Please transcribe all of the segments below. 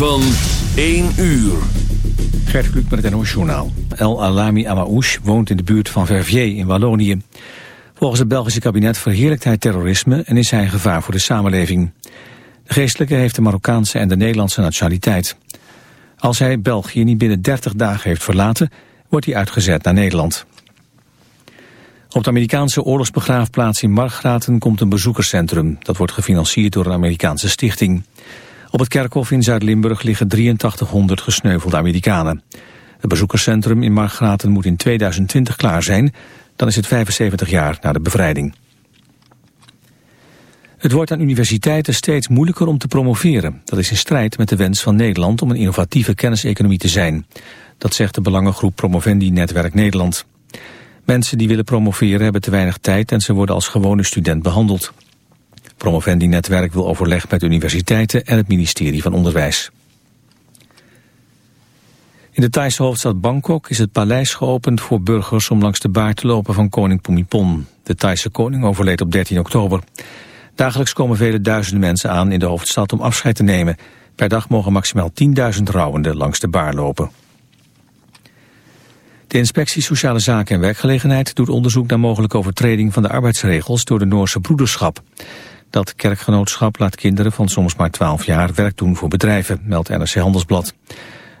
van 1 uur. Gert Kluk met het NOS Journaal. El Alami Amaouche woont in de buurt van Verviers in Wallonië. Volgens het Belgische kabinet verheerlijkt hij terrorisme... en is hij een gevaar voor de samenleving. De geestelijke heeft de Marokkaanse en de Nederlandse nationaliteit. Als hij België niet binnen 30 dagen heeft verlaten... wordt hij uitgezet naar Nederland. Op de Amerikaanse oorlogsbegraafplaats in Margraten komt een bezoekerscentrum. Dat wordt gefinancierd door een Amerikaanse stichting. Op het kerkhof in Zuid-Limburg liggen 8300 gesneuvelde Amerikanen. Het bezoekerscentrum in Margraten moet in 2020 klaar zijn. Dan is het 75 jaar na de bevrijding. Het wordt aan universiteiten steeds moeilijker om te promoveren. Dat is in strijd met de wens van Nederland om een innovatieve kenniseconomie te zijn. Dat zegt de belangengroep Promovendi Netwerk Nederland. Mensen die willen promoveren hebben te weinig tijd en ze worden als gewone student behandeld. Promovendi-netwerk wil overleg met universiteiten en het ministerie van Onderwijs. In de Thaise hoofdstad Bangkok is het paleis geopend voor burgers om langs de baard te lopen van koning Pumipon. De Thaise koning overleed op 13 oktober. Dagelijks komen vele duizenden mensen aan in de hoofdstad om afscheid te nemen. Per dag mogen maximaal 10.000 rouwenden langs de baar lopen. De inspectie Sociale Zaken en Werkgelegenheid doet onderzoek naar mogelijke overtreding van de arbeidsregels door de Noorse broederschap. Dat kerkgenootschap laat kinderen van soms maar 12 jaar werk doen voor bedrijven, meldt NRC Handelsblad.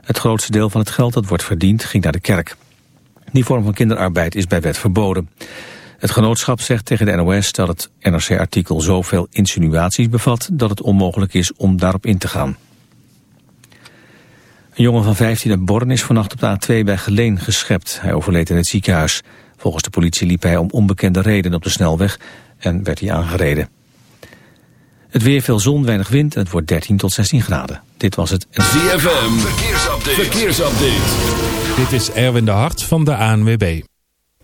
Het grootste deel van het geld dat wordt verdiend ging naar de kerk. Die vorm van kinderarbeid is bij wet verboden. Het genootschap zegt tegen de NOS dat het NRC-artikel zoveel insinuaties bevat dat het onmogelijk is om daarop in te gaan. Een jongen van 15 uit Born is vannacht op de A2 bij Geleen geschept. Hij overleed in het ziekenhuis. Volgens de politie liep hij om onbekende reden op de snelweg en werd hij aangereden. Het weer veel zon, weinig wind en het wordt 13 tot 16 graden. Dit was het... ZFM, verkeersupdate. verkeersupdate. Dit is Erwin de Hart van de ANWB.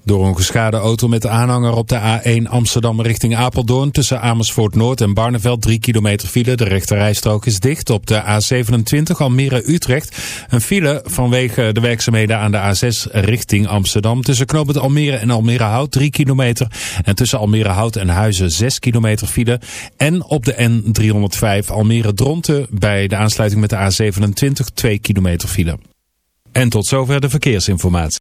Door een geschade auto met de aanhanger op de A1 Amsterdam richting Apeldoorn... tussen Amersfoort Noord en Barneveld 3 kilometer file. De rechterrijstrook is dicht op de A27 Almere-Utrecht. Een file vanwege de werkzaamheden aan de A6 richting Amsterdam. Tussen Knoopend Almere en Almere Hout 3 kilometer. En tussen Almere Hout en Huizen 6 kilometer file. En op de N305 Almere-Dronten bij de aansluiting met de A27 2 kilometer file. En tot zover de verkeersinformatie.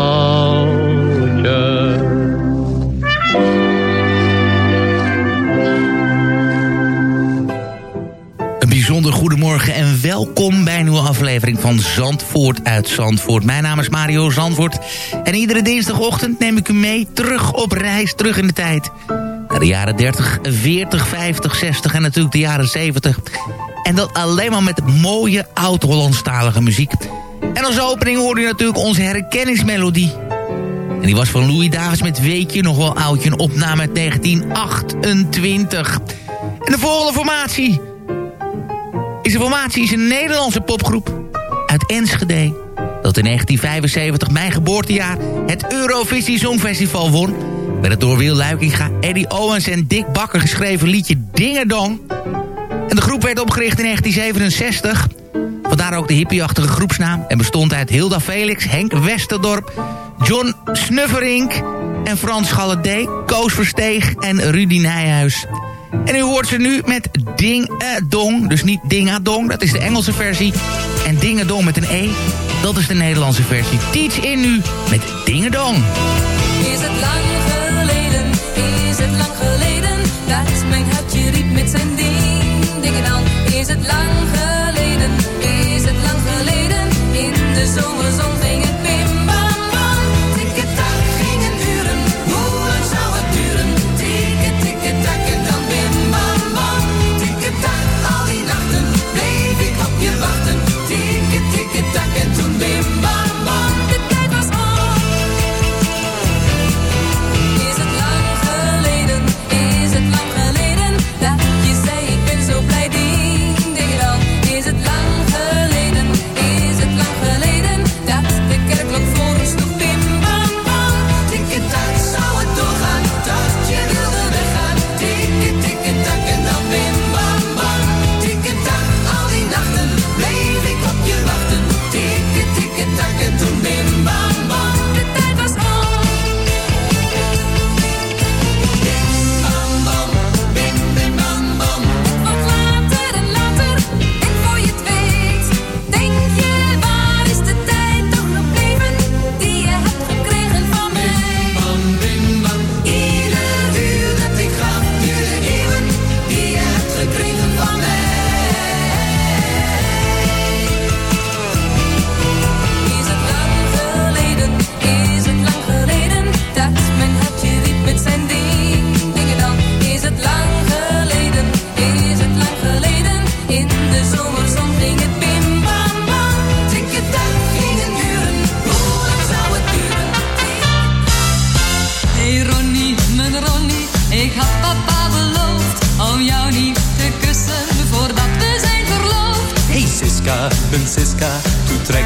Goedemorgen en welkom bij een nieuwe aflevering van Zandvoort uit Zandvoort. Mijn naam is Mario Zandvoort en iedere dinsdagochtend neem ik u mee terug op reis, terug in de tijd. Naar de jaren 30, 40, 50, 60 en natuurlijk de jaren 70. En dat alleen maar met mooie oud-Hollandstalige muziek. En als opening hoorde u natuurlijk onze herkenningsmelodie. En die was van Louis Davis met Weetje, nog wel oudje, een opname uit 1928. En de volgende formatie een formatie is een Nederlandse popgroep uit Enschede. Dat in 1975, mijn geboortejaar, het Eurovisie Songfestival won. Met het door Wil Luikinga, Eddie Owens en Dick Bakker geschreven liedje Dingerdong. En de groep werd opgericht in 1967. Vandaar ook de hippieachtige groepsnaam. En bestond uit Hilda Felix, Henk Westerdorp, John Snufferink en Frans Galledé, Koos Versteeg en Rudy Nijhuis. En u hoort ze nu met Ding Dong. Dus niet Dingadong, dat is de Engelse versie. En Dingedong met een E, dat is de Nederlandse versie. Teach in nu met Dingedong. Is het lang geleden, is het lang geleden Dat mijn hartje riep met zijn ding, dingen dan Is het lang geleden, is het lang geleden In de zomerzon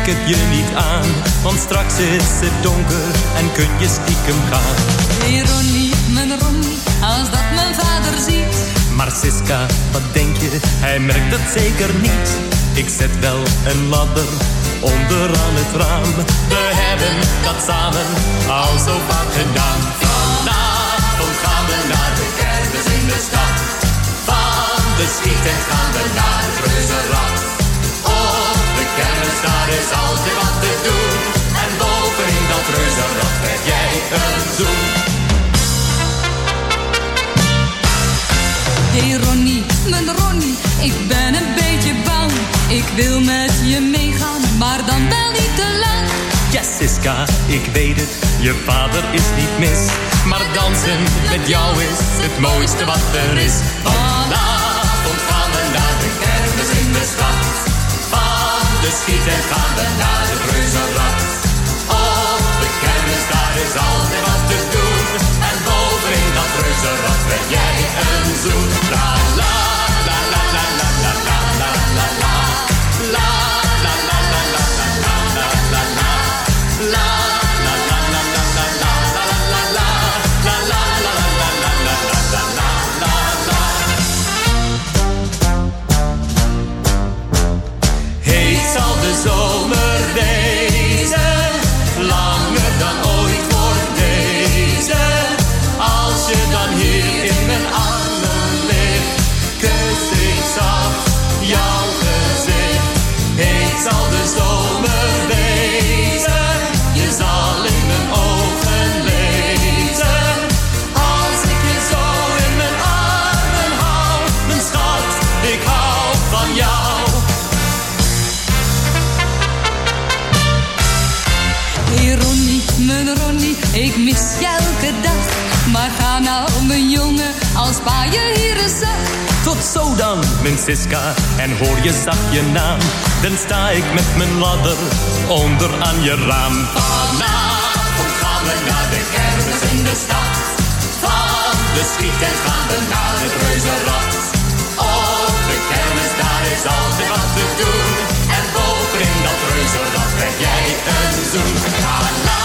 het je niet aan. Want straks is het donker en kun je stiekem gaan. Ironie, mijn Ronnie, als dat mijn vader ziet. Maar Siska, wat denk je, hij merkt het zeker niet. Ik zet wel een ladder onderaan het raam. We hebben dat samen al zo vaak gedaan. Vanavond gaan we naar de kermis in de stad. Van de schieten gaan we naar het reuzenrad. Is altijd wat te doen. En bovenin dat reuzenrad krijg jij een zoen. Hey Ronnie, mijn Ronnie, ik ben een beetje bang. Ik wil met je meegaan, maar dan wel niet te lang. Ja, Siska, ik weet het, je vader is niet mis. Maar dansen met jou is het mooiste wat er is. De schieten gaan we naar het reuzenrad. Op de kermis, daar is altijd wat te doen. En bovenin dat reuzenrad krijg jij een zoen. La en hoor je zacht je naam. Dan sta ik met mijn ladder onder aan je raam. Vanavond gaan we naar de kermis in de stad. Van de schieten gaan we naar het reuzenrad. Op de kermis, daar is altijd wat te doen. En bovenin dat reuzenrad krijg jij een zoen. La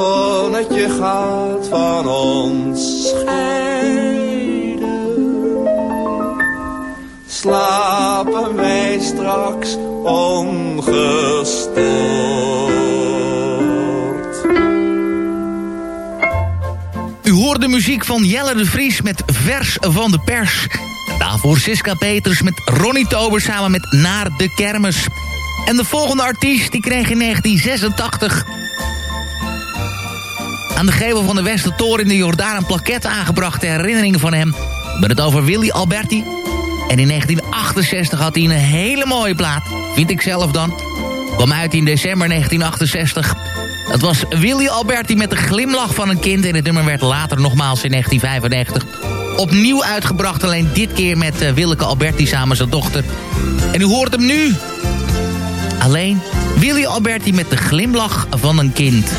Zonnetje gaat van ons scheiden. Slapen wij straks ongestoord. U hoort de muziek van Jelle de Vries met Vers van de Pers. Daarvoor Siska Peters met Ronnie Tober samen met Naar de Kermis. En de volgende artiest die kreeg in 1986... aan de gevel van de Westertoren in de Jordaan... een plaquette aangebracht ter herinnering van hem. Hebben het over Willy Alberti. En in 1968 had hij een hele mooie plaat. Vind ik zelf dan. Kwam uit in december 1968... Het was Willy Alberti met de glimlach van een kind... en het nummer werd later nogmaals in 1995 opnieuw uitgebracht. Alleen dit keer met uh, Willeke Alberti samen zijn dochter. En u hoort hem nu. Alleen Willy Alberti met de glimlach van een kind.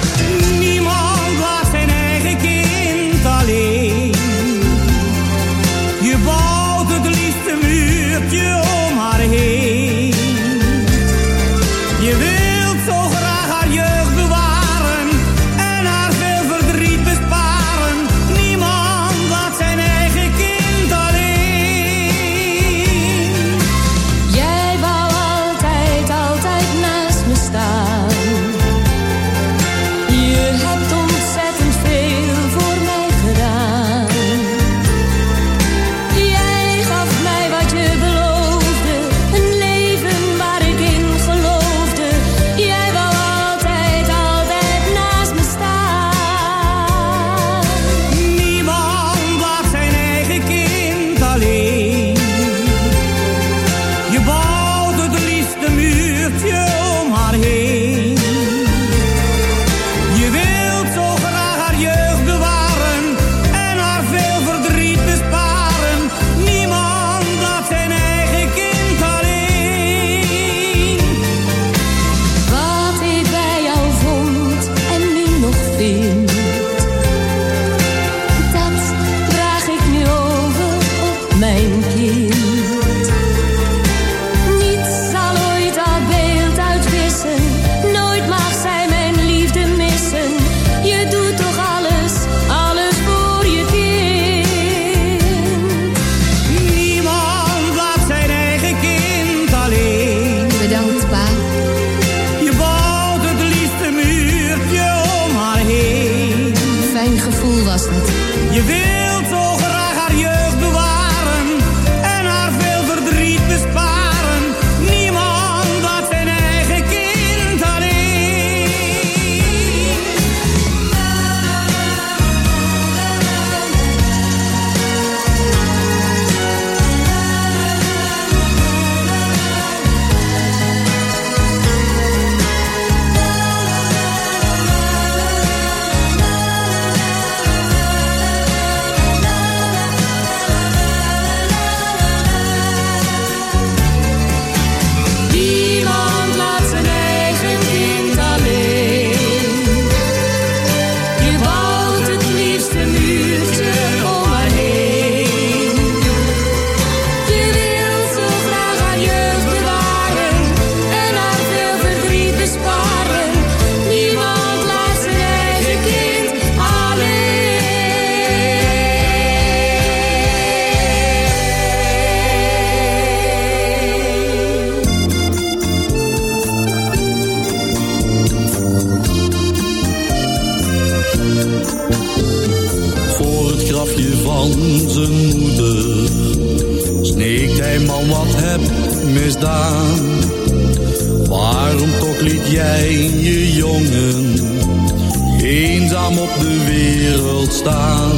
Op de wereld staan?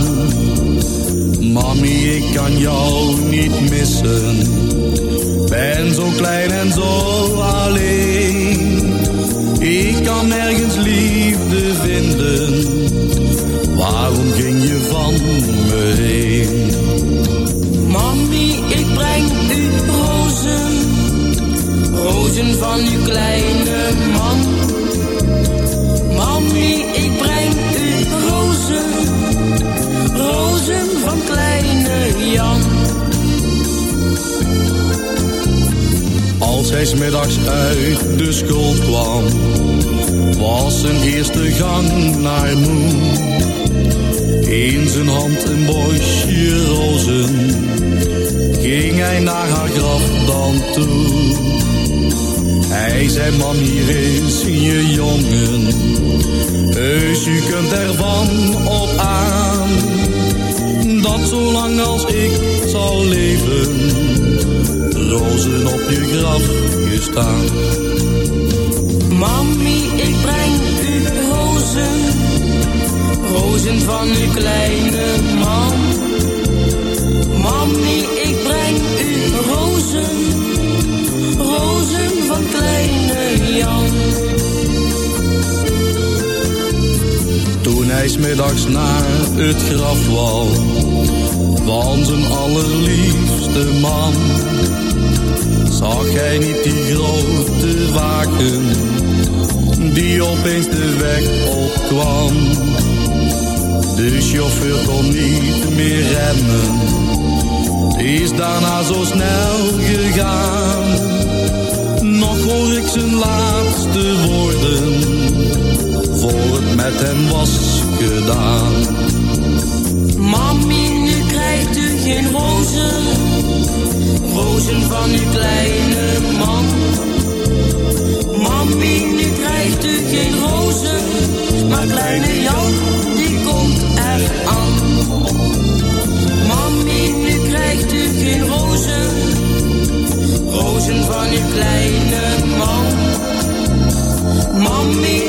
Mami, ik kan jou niet missen, ben zo klein en zo alleen. Ik kan nergens liefde vinden. Waarom ging je van me heen? Mami, ik breng u rozen, rozen van uw kleine smiddags uit de school kwam, was zijn eerste gang naar moe. In zijn hand een bosje rozen, ging hij naar haar graf dan toe. Hij zei, man, hier is je jongen, heus u kunt ervan op aan. Dat zolang als ik zal leven, rozen op je graf gestaan. Mami, ik breng u rozen, rozen van uw kleine man. Mami, ik breng u rozen, rozen van kleine hij smiddags naar het graf wou van zijn allerliefste man, zag hij niet die grote waken die opeens de weg opkwam. De chauffeur kon niet meer remmen, is daarna zo snel gegaan. Nog hoor ik zijn laatste woorden voor het met hem was gedaan. Mami, nu krijgt u geen rozen, rozen van uw kleine man. Mami, nu krijgt u geen rozen, maar kleine Jan, die komt er aan. Mami, nu krijgt u geen rozen, rozen van uw kleine man. Mami,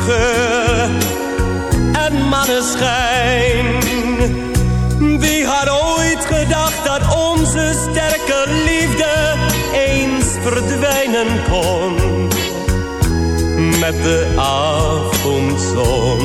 geur en maneschijn. Wie had ooit gedacht dat onze sterke liefde eens verdwijnen kon? Met de avondzon.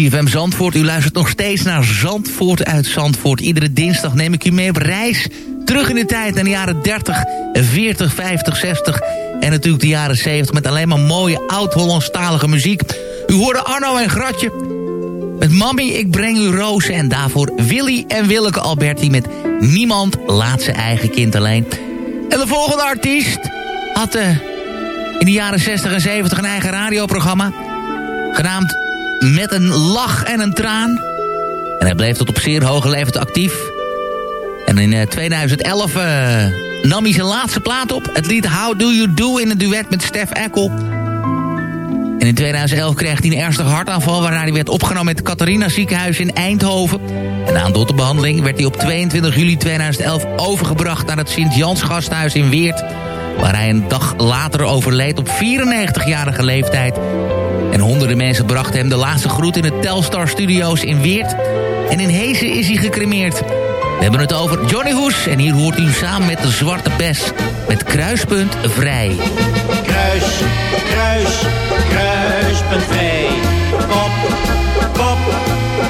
CFM Zandvoort, u luistert nog steeds naar Zandvoort uit Zandvoort. Iedere dinsdag neem ik u mee op reis. Terug in de tijd naar de jaren 30, 40, 50, 60... en natuurlijk de jaren 70 met alleen maar mooie oud-Hollandstalige muziek. U hoorde Arno en Gratje met Mami, ik breng u rozen... en daarvoor Willy en Willeke Alberti met Niemand laat zijn eigen kind alleen. En de volgende artiest had eh, in de jaren 60 en 70 een eigen radioprogramma... genaamd Met een lach en een traan. En hij bleef tot op zeer hoge leeftijd actief. En in eh, 2011 eh, nam hij zijn laatste plaat op. Het lied How Do You Do in een duet met Stef Eckel. En in 2011 kreeg hij een ernstige hartaanval... waarna hij werd opgenomen met het Catharina ziekenhuis in Eindhoven. En na een dotterbehandeling werd hij op 22 juli 2011 overgebracht... naar het Sint-Jans gasthuis in Weert... waar hij een dag later overleed op 94-jarige leeftijd. En honderden mensen brachten hem de laatste groet in de Telstar Studios in Weert. En in Hezen is hij gecremeerd. We hebben het over Johnny Hoes en hier hoort u samen met de Zwarte Bes... met Kruispunt Vrij. Kruis, kruis, kruispunt vrij. Kop, kop,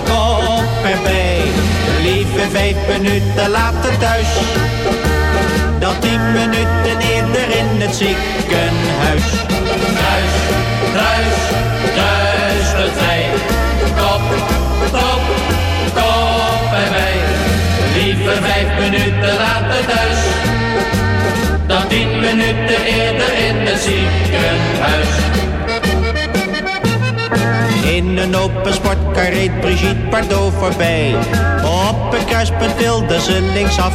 kop erbij. Lieve vijf minuten later thuis. Dan tien minuten eerder in het ziekenhuis. Kruis, kruis, kruispunt vrij. Kop, kop, kop erbij. Lieve vijf minuten later thuis. Dan tien minuten eerder in het ziekenhuis. In een open sportkar reed Brigitte Bardot voorbij. Op een kruispunt wilde ze linksaf.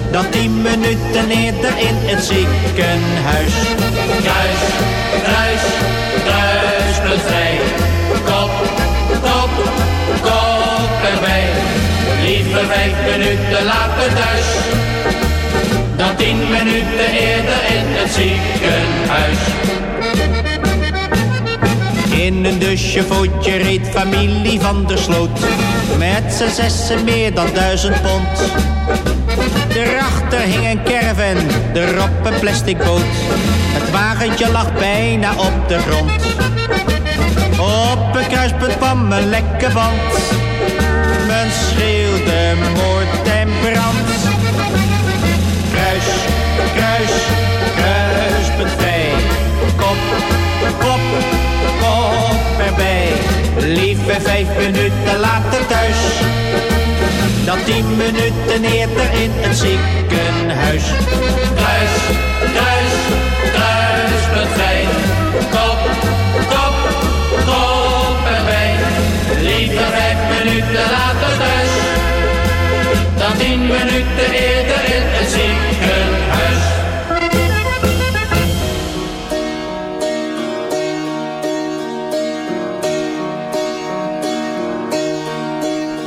Dan tien minuten eerder in het ziekenhuis. Kruis, kruis, kruispunt vrij. Kop, kop, kop erbij. Lieve vijf minuten later thuis. Dan tien minuten eerder in het ziekenhuis. In een dusjevootje reed familie van der Sloot. Met z'n zessen meer dan duizend pond. Daarachter hing een caravan, erop een plastic boot. Het wagentje lag bijna op de grond. Op een kruispunt kwam een lekke band. Men schreeuwde moord en brand. Kruis, kruis, kruispunt vrij. Kop, kop erbij. Lieve vijf minuten later thuis. Dan tien minuten eerder in het ziekenhuis. Kruis, kruis, kruispunt vrij. Kop, kop, kop erbij. Lieve vijf minuten later thuis. Dan tien minuten eerder in het ziekenhuis.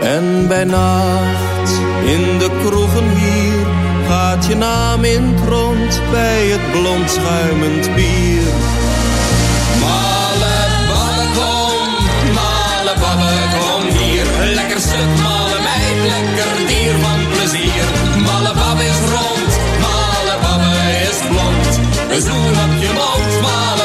En bij nacht in de kroegen hier gaat je naam in het rond bij het blond schuimend bier. Malle babbe kom, babbe kom hier. Lekker stuk, malle meid, lekker dier van plezier. Malle babbe is rond, malle babbe is blond. Een zoen op je mond, malle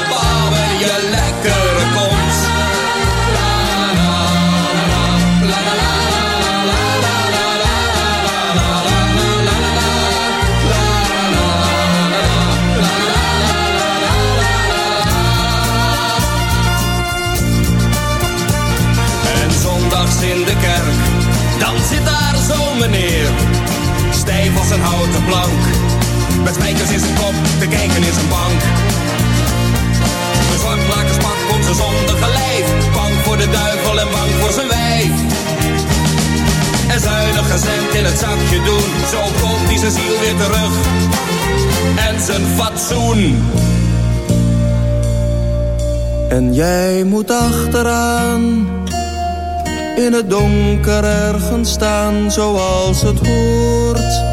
als een houten plank, Met spijkers in zijn kop, te kijken in zijn bank. Bezorgmakerspak komt zijn zondige lijf. Bang voor de duivel en bang voor zijn wijf. En zuinig cent in het zakje doen. Zo koopt hij zijn ziel weer terug. En zijn fatsoen. En jij moet achteraan in het donker ergens staan zoals het hoort.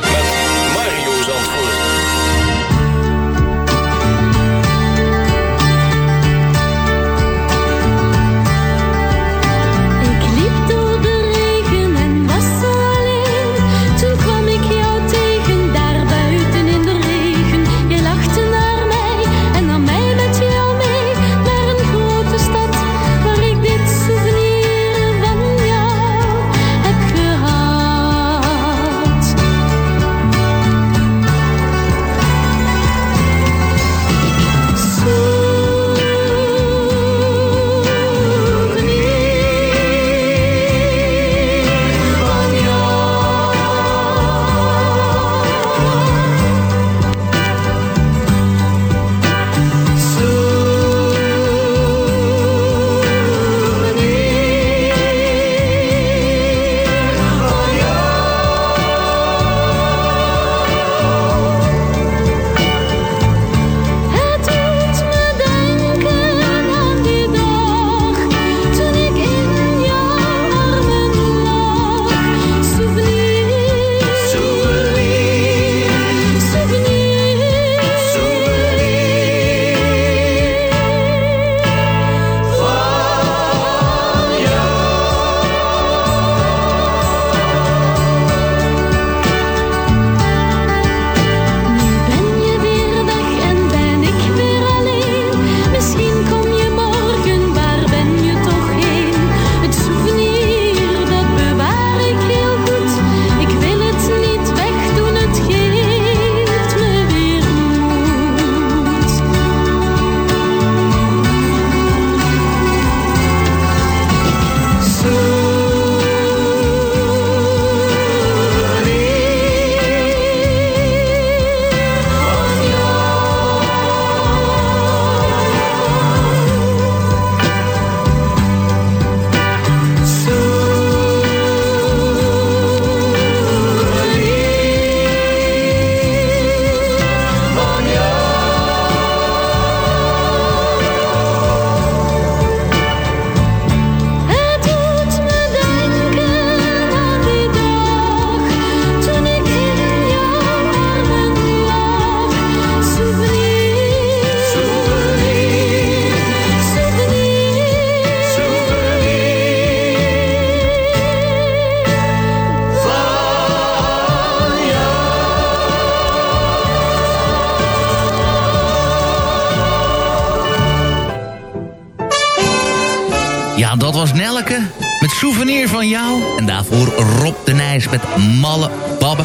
Met Malle Babbe.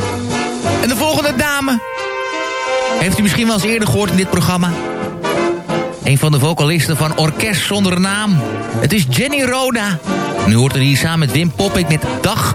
En de volgende dame heeft u misschien wel eens eerder gehoord in dit programma. Een van de vocalisten van Orkest Zonder Naam. Het is Jenny Roda. En u hoort er hier samen met Wim Poppik met Dag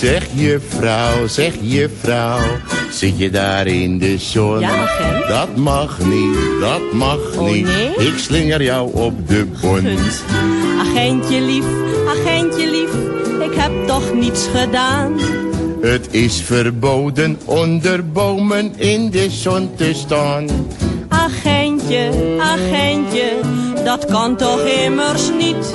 Zeg juffrouw, zeg juffrouw, zit je daar in de zon? Ja. Dat mag niet, dat mag Oh, niet. nee? Ik slinger jou op de bon. Gut. Agentje lief, agentje lief, ik heb toch niets gedaan. Het is verboden onder bomen in de zon te staan. Agentje, agentje, dat kan toch immers niet.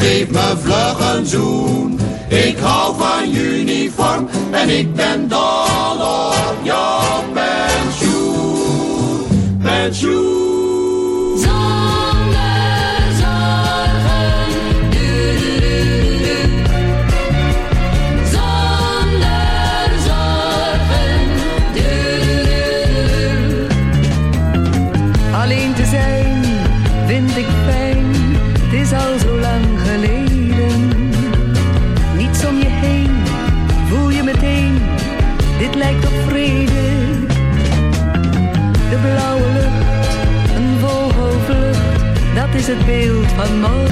Geef me vlug een zoen. Ik hou van uniform en ik ben dol op jouw dat is het beeld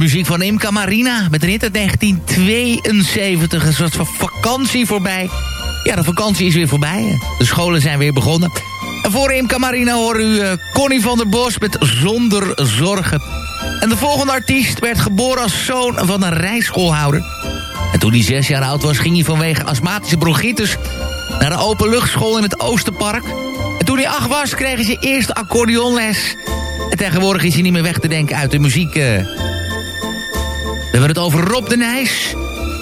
muziek van Imca Marina met een hit uit 1972. Een soort van vakantie voorbij. Ja, de vakantie is weer voorbij. De scholen zijn weer begonnen. En voor Imca Marina horen u eh, Connie van der Bos met Zonder Zorgen. En de volgende artiest werd geboren als zoon van een rijschoolhouder. En toen hij zes jaar oud was, ging hij vanwege astmatische bronchitis... naar de openluchtschool in het Oosterpark. En toen hij acht was, kreeg hij zijn eerste accordeonles. En tegenwoordig is hij niet meer weg te denken uit de muziek... eh, we hebben het over Rob de Nijs.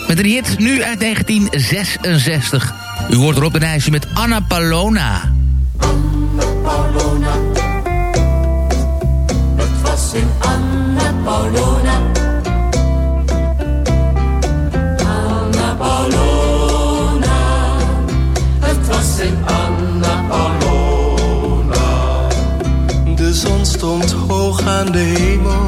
Met een hit nu uit 1966. U hoort Rob de Nijs met Anna Palona. Paulona. Het was in Anna Paulona. Anna Paulona. Het was in Anna Paulona. De zon stond hoog aan de hemel.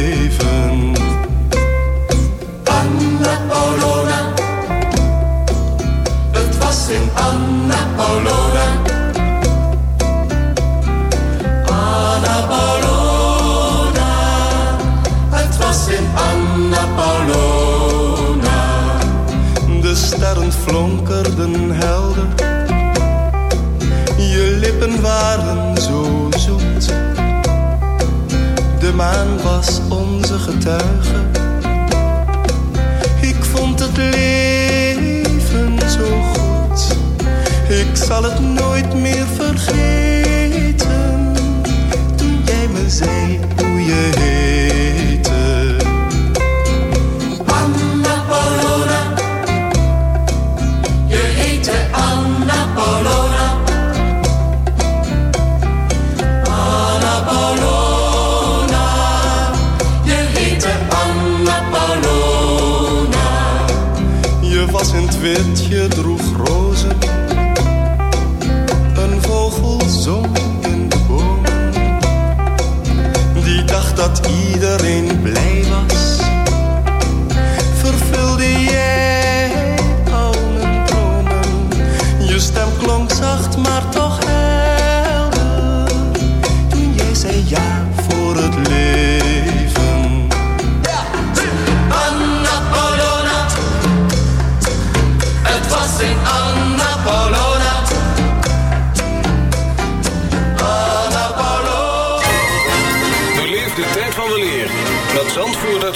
Waren zo zoet. De maan was onze getuige. Ik vond het leven zo goed. Ik zal het nooit meer vergeten. Toen jij me zei hoe je heette.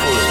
met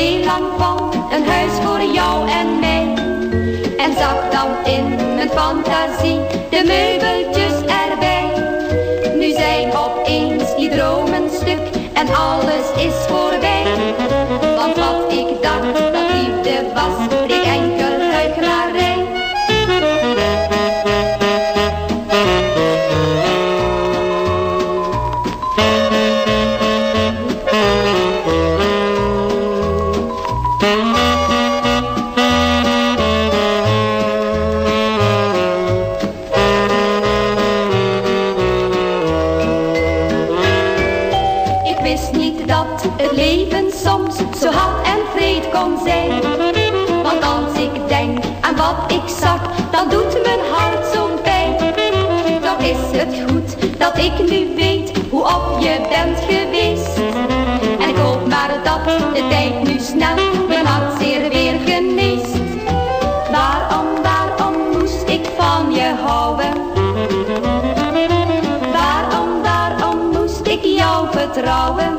Zeeland vond een huis voor jou en mij. En zag dan in mijn fantasie de meubeltjes erbij. Nu zijn opeens die dromen stuk en alles is voorbij. dat ik nu weet hoe op je bent geweest. En ik hoop maar dat de tijd nu snel mijn hart zeer weer geneest. Waarom, waarom moest ik van je houden? Waarom, waarom moest ik jou vertrouwen?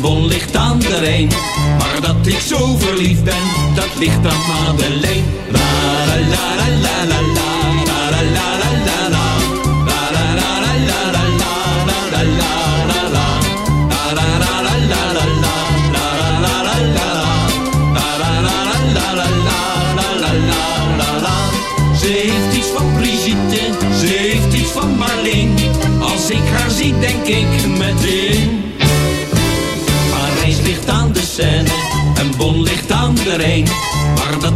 Bon ligt aan de Rijn. Maar dat ik zo verliefd ben, dat ligt aan Madeleine. La la la la la la la, la la la la la la. La la la la la la la, la la la la la. La la la la la la la, la la la la la la. La la la la la la la, la la la la la. Ze heeft iets van Brigitte, ze heeft iets van Marleen. Als ik haar zie, denk ik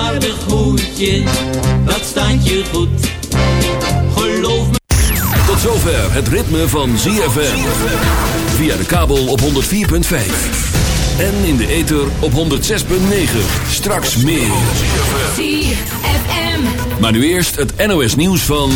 Aardig hoedje, dat staat je goed. Geloof me. Tot zover het ritme van ZFM. Via de kabel op 104.5. En in de ether op 106.9. Straks meer. ZFM. Maar nu eerst het NOS nieuws van...